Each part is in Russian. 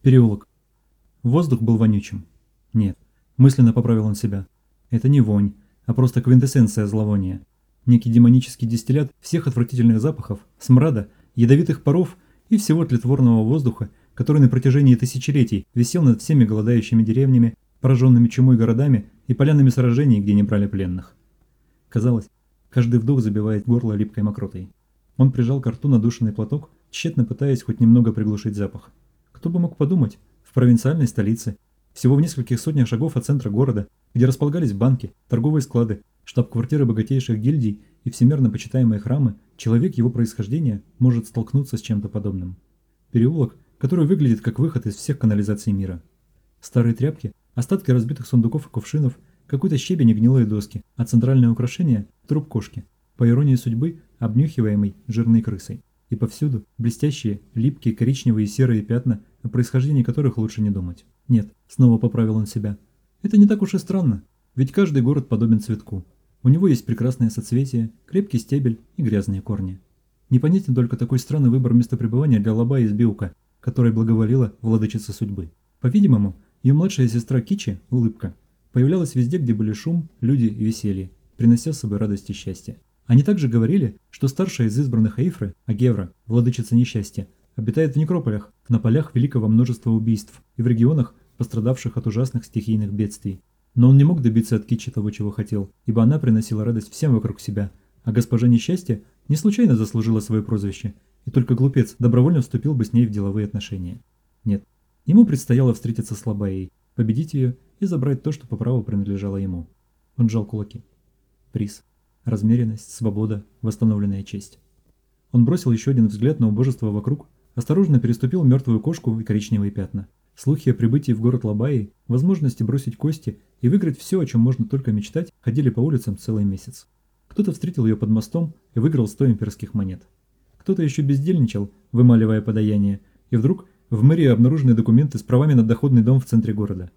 Переулок. Воздух был вонючим. Нет, мысленно поправил он себя. Это не вонь, а просто квинтэссенция зловония. Некий демонический дистиллят всех отвратительных запахов, смрада, ядовитых паров и всего тлетворного воздуха, который на протяжении тысячелетий висел над всеми голодающими деревнями, пораженными чумой городами и полянами сражений, где не брали пленных. Казалось, каждый вдох забивает горло липкой мокротой. Он прижал к рту надушенный платок, тщетно пытаясь хоть немного приглушить запах. Кто бы мог подумать, в провинциальной столице, всего в нескольких сотнях шагов от центра города, где располагались банки, торговые склады, штаб-квартиры богатейших гильдий и всемирно почитаемые храмы, человек его происхождения может столкнуться с чем-то подобным. Переулок, который выглядит как выход из всех канализаций мира. Старые тряпки, остатки разбитых сундуков и кувшинов, какой-то щебень и гнилые доски, а центральное украшение – труп кошки, по иронии судьбы, обнюхиваемой жирной крысой и повсюду блестящие, липкие коричневые и серые пятна, о происхождении которых лучше не думать. Нет, снова поправил он себя. Это не так уж и странно, ведь каждый город подобен цветку. У него есть прекрасное соцветие, крепкий стебель и грязные корни. Непонятен только такой странный выбор места пребывания для лоба из Биука, которой благоволила владычица судьбы. По-видимому, ее младшая сестра Кичи, Улыбка, появлялась везде, где были шум, люди и веселье, принося с собой радость и счастье. Они также говорили, что старшая из избранных Эйфры, Агевра, владычица несчастья, обитает в некрополях, на полях великого множества убийств и в регионах, пострадавших от ужасных стихийных бедствий. Но он не мог добиться от Китчи того, чего хотел, ибо она приносила радость всем вокруг себя, а госпожа несчастья не случайно заслужила свое прозвище, и только глупец добровольно вступил бы с ней в деловые отношения. Нет, ему предстояло встретиться с Лабаей, победить ее и забрать то, что по праву принадлежало ему. Он сжал кулаки. Приз размеренность, свобода, восстановленная честь. Он бросил еще один взгляд на убожество вокруг, осторожно переступил мертвую кошку и коричневые пятна. Слухи о прибытии в город Лабаи, возможности бросить кости и выиграть все, о чем можно только мечтать, ходили по улицам целый месяц. Кто-то встретил ее под мостом и выиграл 100 имперских монет. Кто-то еще бездельничал, вымаливая подаяние, и вдруг в мэрии обнаружены документы с правами на доходный дом в центре города.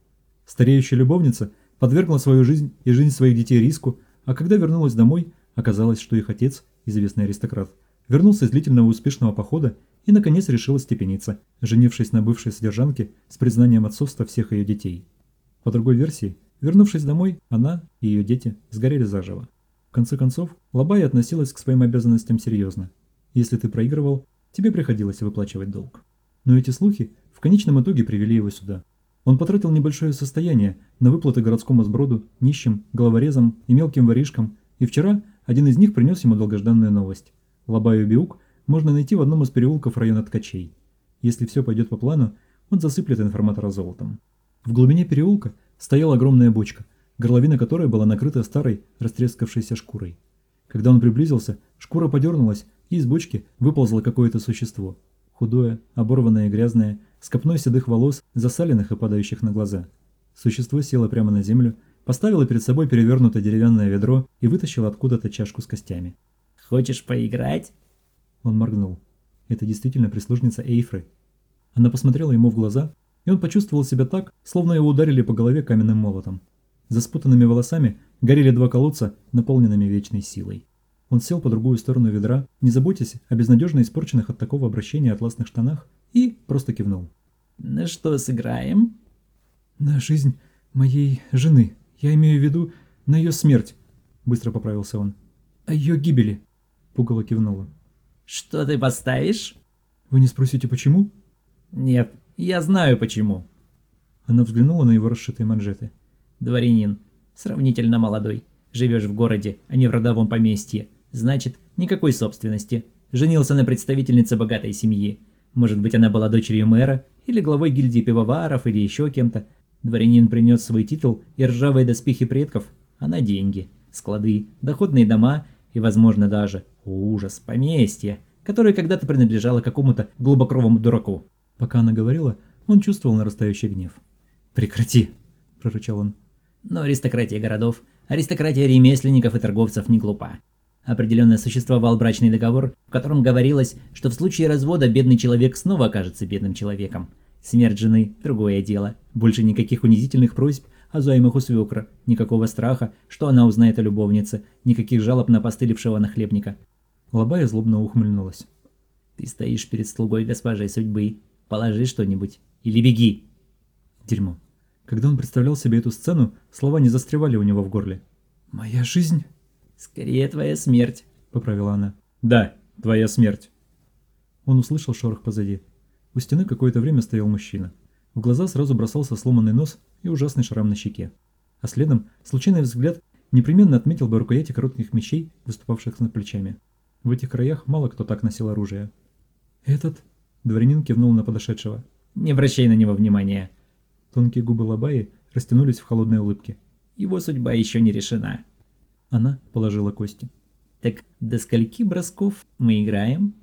Стареющая любовница подвергла свою жизнь и жизнь своих детей риску, а когда вернулась домой, оказалось, что их отец, известный аристократ, вернулся из длительного успешного похода и, наконец, решил степениться, женившись на бывшей содержанке с признанием отцовства всех ее детей. По другой версии, вернувшись домой, она и ее дети сгорели заживо. В конце концов, Лабай относилась к своим обязанностям серьезно. Если ты проигрывал, тебе приходилось выплачивать долг. Но эти слухи в конечном итоге привели его сюда. Он потратил небольшое состояние на выплаты городскому сброду, нищим, головорезам и мелким воришкам, и вчера один из них принес ему долгожданную новость. Лабаю Биук можно найти в одном из переулков района Ткачей. Если все пойдет по плану, он засыплет информатора золотом. В глубине переулка стояла огромная бочка, горловина которой была накрыта старой, растрескавшейся шкурой. Когда он приблизился, шкура подернулась, и из бочки выползло какое-то существо. Худое, оборванное и грязное, с копной седых волос, засаленных и падающих на глаза. Существо село прямо на землю, поставило перед собой перевернутое деревянное ведро и вытащило откуда-то чашку с костями. «Хочешь поиграть?» Он моргнул. Это действительно прислужница Эйфры. Она посмотрела ему в глаза, и он почувствовал себя так, словно его ударили по голове каменным молотом. За спутанными волосами горели два колодца, наполненными вечной силой. Он сел по другую сторону ведра, не заботясь о безнадежно испорченных от такого обращения атласных штанах, и просто кивнул. «На что сыграем?» «На жизнь моей жены. Я имею в виду на ее смерть», — быстро поправился он. «О ее гибели», — пугало кивнула. «Что ты поставишь?» «Вы не спросите, почему?» «Нет, я знаю почему». Она взглянула на его расшитые манжеты. «Дворянин, сравнительно молодой. Живешь в городе, а не в родовом поместье. Значит, никакой собственности. Женился на представительнице богатой семьи. Может быть, она была дочерью мэра, или главой гильдии пивоваров, или еще кем-то. Дворянин принес свой титул и ржавые доспехи предков, а на деньги, склады, доходные дома и, возможно, даже, ужас, поместье, которое когда-то принадлежало какому-то глубокровому дураку. Пока она говорила, он чувствовал нарастающий гнев. «Прекрати!» – прорычал он. Но аристократия городов, аристократия ремесленников и торговцев не глупа. Определенно существовал брачный договор, в котором говорилось, что в случае развода бедный человек снова окажется бедным человеком. Смерть жены – другое дело. Больше никаких унизительных просьб о займах у свекра, никакого страха, что она узнает о любовнице, никаких жалоб на постылившего нахлебника. Лобая злобно ухмыльнулась. «Ты стоишь перед слугой госпожей судьбы. Положи что-нибудь. Или беги. Дерьмо. Когда он представлял себе эту сцену, слова не застревали у него в горле. «Моя жизнь?» Скорее твоя смерть. — поправила она. «Да, твоя смерть». Он услышал шорох позади. У стены какое-то время стоял мужчина. В глаза сразу бросался сломанный нос и ужасный шрам на щеке. А следом случайный взгляд непременно отметил бы рукояти коротких мечей, выступавших над плечами. В этих краях мало кто так носил оружие. «Этот?» – дворянин кивнул на подошедшего. Не обращай на него внимания. Тонкие губы Лабаи растянулись в холодной улыбке. Его судьба еще не решена. Она положила кости. Так до скольки бросков мы играем?